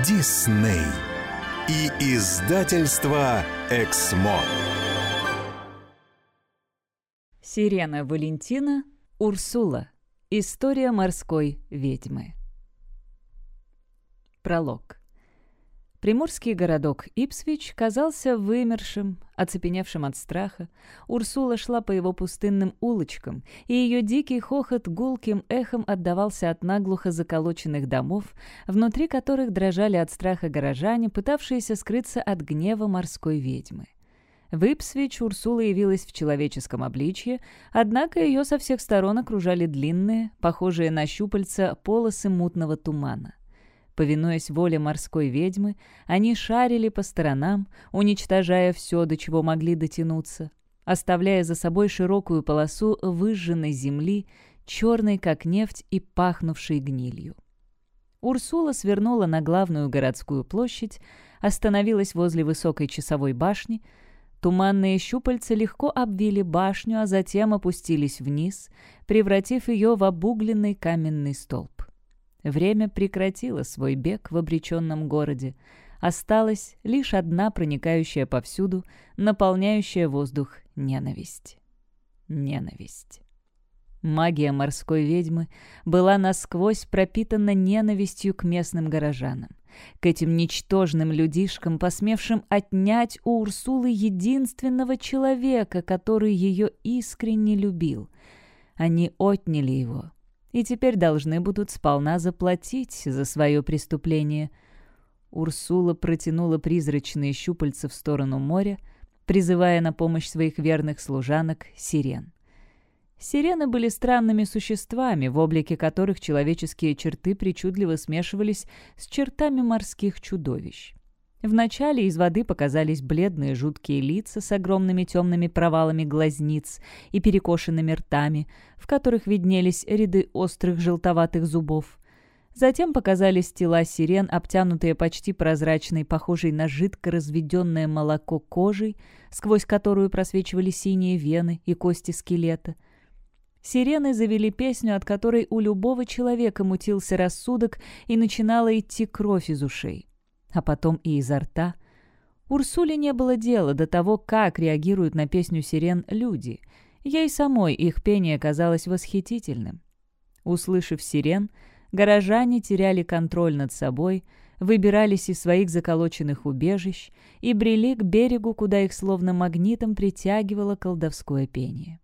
Дисней и издательство Эксмо. Сирена Валентина, Урсула. История морской ведьмы. Пролог. Приморский городок Ипсвич казался вымершим, оцепеневшим от страха. Урсула шла по его пустынным улочкам, и ее дикий хохот гулким эхом отдавался от наглухо заколоченных домов, внутри которых дрожали от страха горожане, пытавшиеся скрыться от гнева морской ведьмы. В Ипсвич Урсула явилась в человеческом обличье, однако ее со всех сторон окружали длинные, похожие на щупальца, полосы мутного тумана. Повинуясь воле морской ведьмы, они шарили по сторонам, уничтожая все, до чего могли дотянуться, оставляя за собой широкую полосу выжженной земли, черной, как нефть, и пахнувшей гнилью. Урсула свернула на главную городскую площадь, остановилась возле высокой часовой башни. Туманные щупальца легко обвили башню, а затем опустились вниз, превратив ее в обугленный каменный столб. Время прекратило свой бег в обреченном городе. Осталась лишь одна проникающая повсюду, наполняющая воздух ненависть. Ненависть. Магия морской ведьмы была насквозь пропитана ненавистью к местным горожанам, к этим ничтожным людишкам, посмевшим отнять у Урсулы единственного человека, который ее искренне любил. Они отняли его, и теперь должны будут сполна заплатить за свое преступление. Урсула протянула призрачные щупальца в сторону моря, призывая на помощь своих верных служанок сирен. Сирены были странными существами, в облике которых человеческие черты причудливо смешивались с чертами морских чудовищ. Вначале из воды показались бледные жуткие лица с огромными темными провалами глазниц и перекошенными ртами, в которых виднелись ряды острых желтоватых зубов. Затем показались тела сирен, обтянутые почти прозрачной, похожей на жидко разведенное молоко кожей, сквозь которую просвечивали синие вены и кости скелета. Сирены завели песню, от которой у любого человека мутился рассудок и начинала идти кровь из ушей а потом и изо рта. Урсуле не было дела до того, как реагируют на песню сирен люди. Ей самой их пение казалось восхитительным. Услышав сирен, горожане теряли контроль над собой, выбирались из своих заколоченных убежищ и брели к берегу, куда их словно магнитом притягивало колдовское пение.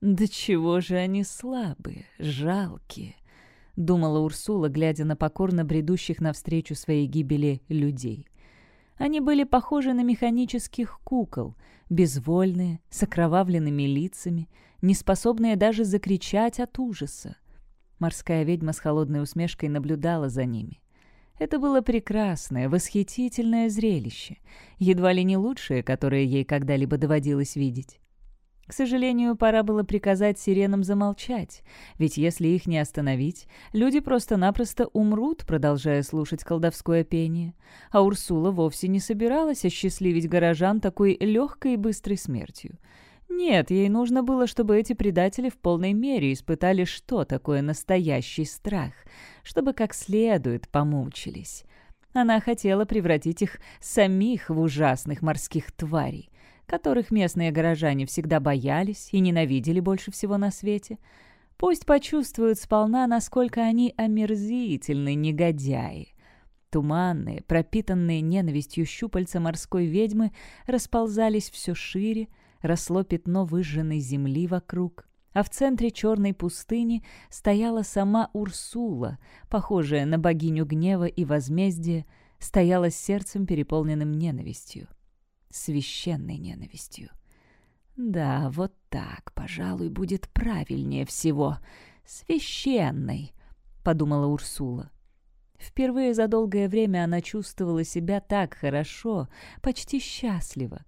«Да чего же они слабые, жалкие!» — думала Урсула, глядя на покорно бредущих навстречу своей гибели людей. Они были похожи на механических кукол, безвольные, с окровавленными лицами, неспособные даже закричать от ужаса. Морская ведьма с холодной усмешкой наблюдала за ними. Это было прекрасное, восхитительное зрелище, едва ли не лучшее, которое ей когда-либо доводилось видеть. К сожалению, пора было приказать сиренам замолчать, ведь если их не остановить, люди просто-напросто умрут, продолжая слушать колдовское пение. А Урсула вовсе не собиралась осчастливить горожан такой легкой и быстрой смертью. Нет, ей нужно было, чтобы эти предатели в полной мере испытали, что такое настоящий страх, чтобы как следует помучились. Она хотела превратить их самих в ужасных морских тварей, которых местные горожане всегда боялись и ненавидели больше всего на свете. Пусть почувствуют сполна, насколько они омерзительны негодяи. Туманные, пропитанные ненавистью щупальца морской ведьмы расползались все шире, росло пятно выжженной земли вокруг, а в центре черной пустыни стояла сама Урсула, похожая на богиню гнева и возмездия, стояла с сердцем, переполненным ненавистью священной ненавистью. «Да, вот так, пожалуй, будет правильнее всего. Священной», — подумала Урсула. Впервые за долгое время она чувствовала себя так хорошо, почти счастливо.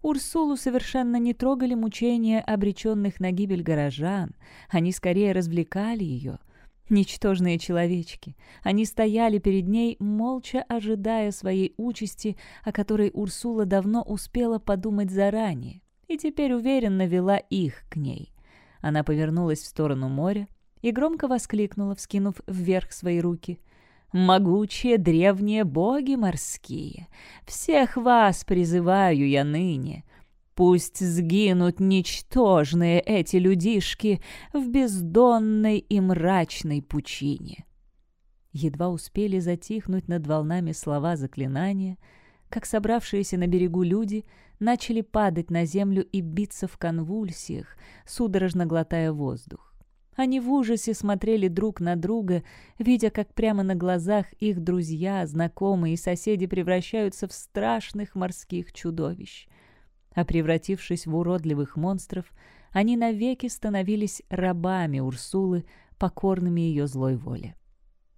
Урсулу совершенно не трогали мучения обреченных на гибель горожан, они скорее развлекали ее. Ничтожные человечки. Они стояли перед ней, молча ожидая своей участи, о которой Урсула давно успела подумать заранее, и теперь уверенно вела их к ней. Она повернулась в сторону моря и громко воскликнула, вскинув вверх свои руки. могучие древние боги морские, всех вас призываю я ныне. Пусть сгинут ничтожные эти людишки в бездонной и мрачной пучине. Едва успели затихнуть над волнами слова заклинания, как собравшиеся на берегу люди начали падать на землю и биться в конвульсиях, судорожно глотая воздух. Они в ужасе смотрели друг на друга, видя, как прямо на глазах их друзья, знакомые и соседи превращаются в страшных морских чудовищ. А превратившись в уродливых монстров, они навеки становились рабами Урсулы, покорными ее злой воле.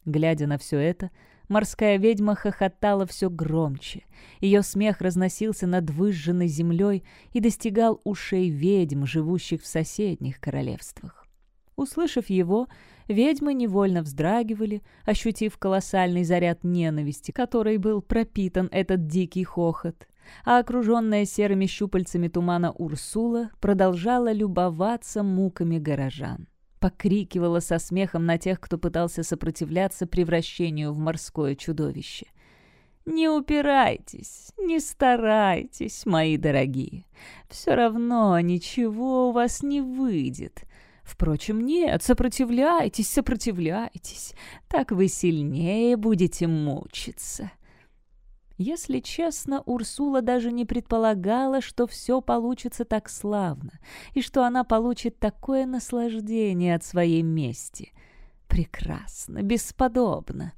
Глядя на все это, морская ведьма хохотала все громче. Ее смех разносился над выжженной землей и достигал ушей ведьм, живущих в соседних королевствах. Услышав его, ведьмы невольно вздрагивали, ощутив колоссальный заряд ненависти, который был пропитан этот дикий хохот. А окруженная серыми щупальцами тумана Урсула продолжала любоваться муками горожан. Покрикивала со смехом на тех, кто пытался сопротивляться превращению в морское чудовище. «Не упирайтесь, не старайтесь, мои дорогие. Все равно ничего у вас не выйдет. Впрочем, нет, сопротивляйтесь, сопротивляйтесь. Так вы сильнее будете мучиться. Если честно, Урсула даже не предполагала, что все получится так славно, и что она получит такое наслаждение от своей мести. Прекрасно, бесподобно.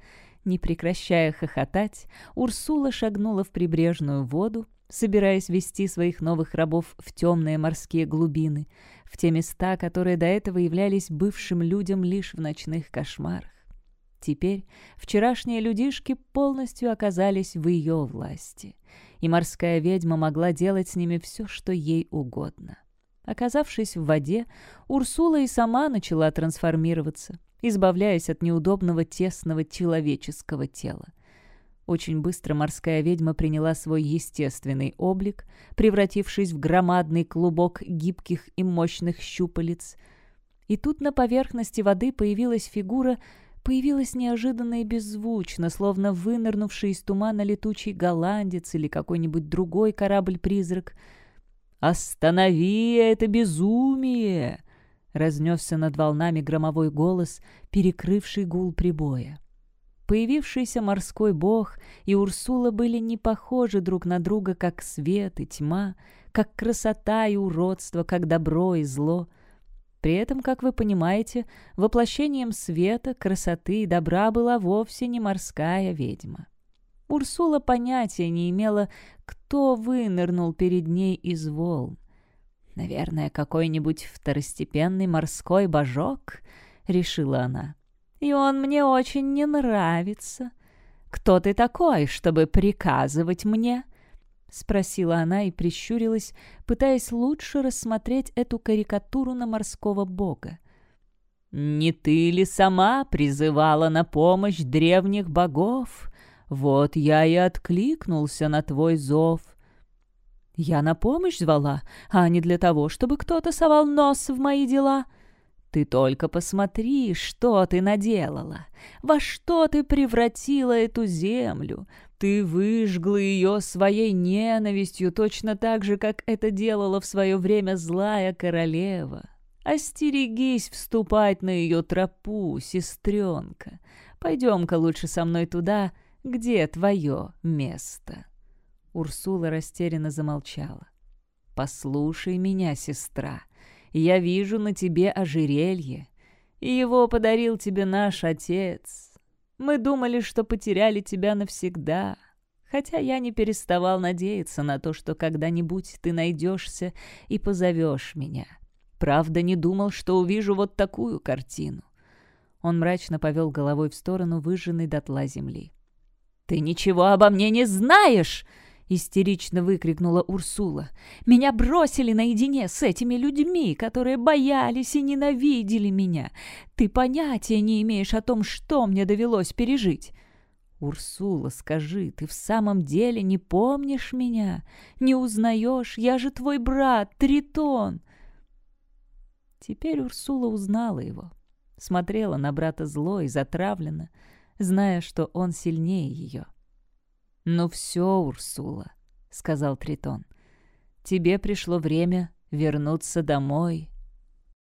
Не прекращая хохотать, Урсула шагнула в прибрежную воду, собираясь вести своих новых рабов в темные морские глубины, в те места, которые до этого являлись бывшим людям лишь в ночных кошмарах. Теперь вчерашние людишки полностью оказались в ее власти, и морская ведьма могла делать с ними все, что ей угодно. Оказавшись в воде, Урсула и сама начала трансформироваться, избавляясь от неудобного тесного человеческого тела. Очень быстро морская ведьма приняла свой естественный облик, превратившись в громадный клубок гибких и мощных щупалец. И тут на поверхности воды появилась фигура, появилась неожиданно и беззвучно, словно вынырнувший из тумана летучий голландец или какой-нибудь другой корабль-призрак. «Останови это безумие!» — разнесся над волнами громовой голос, перекрывший гул прибоя. Появившийся морской бог и Урсула были не похожи друг на друга, как свет и тьма, как красота и уродство, как добро и зло. При этом, как вы понимаете, воплощением света, красоты и добра была вовсе не морская ведьма. Урсула понятия не имела, кто вынырнул перед ней из волн. «Наверное, какой-нибудь второстепенный морской божок», — решила она и он мне очень не нравится. Кто ты такой, чтобы приказывать мне?» — спросила она и прищурилась, пытаясь лучше рассмотреть эту карикатуру на морского бога. «Не ты ли сама призывала на помощь древних богов? Вот я и откликнулся на твой зов». «Я на помощь звала, а не для того, чтобы кто-то совал нос в мои дела», ты только посмотри, что ты наделала, во что ты превратила эту землю. Ты выжгла ее своей ненавистью точно так же, как это делала в свое время злая королева. Остерегись вступать на ее тропу, сестренка. Пойдем-ка лучше со мной туда, где твое место. Урсула растерянно замолчала. «Послушай меня, сестра», я вижу на тебе ожерелье. Его подарил тебе наш отец. Мы думали, что потеряли тебя навсегда. Хотя я не переставал надеяться на то, что когда-нибудь ты найдешься и позовешь меня. Правда, не думал, что увижу вот такую картину. Он мрачно повел головой в сторону выжженной дотла земли. «Ты ничего обо мне не знаешь!» Истерично выкрикнула Урсула. «Меня бросили наедине с этими людьми, которые боялись и ненавидели меня. Ты понятия не имеешь о том, что мне довелось пережить». «Урсула, скажи, ты в самом деле не помнишь меня? Не узнаешь? Я же твой брат, Тритон!» Теперь Урсула узнала его. Смотрела на брата зло и затравленно. зная, что он сильнее ее. «Ну все, Урсула», — сказал Тритон. «Тебе пришло время вернуться домой».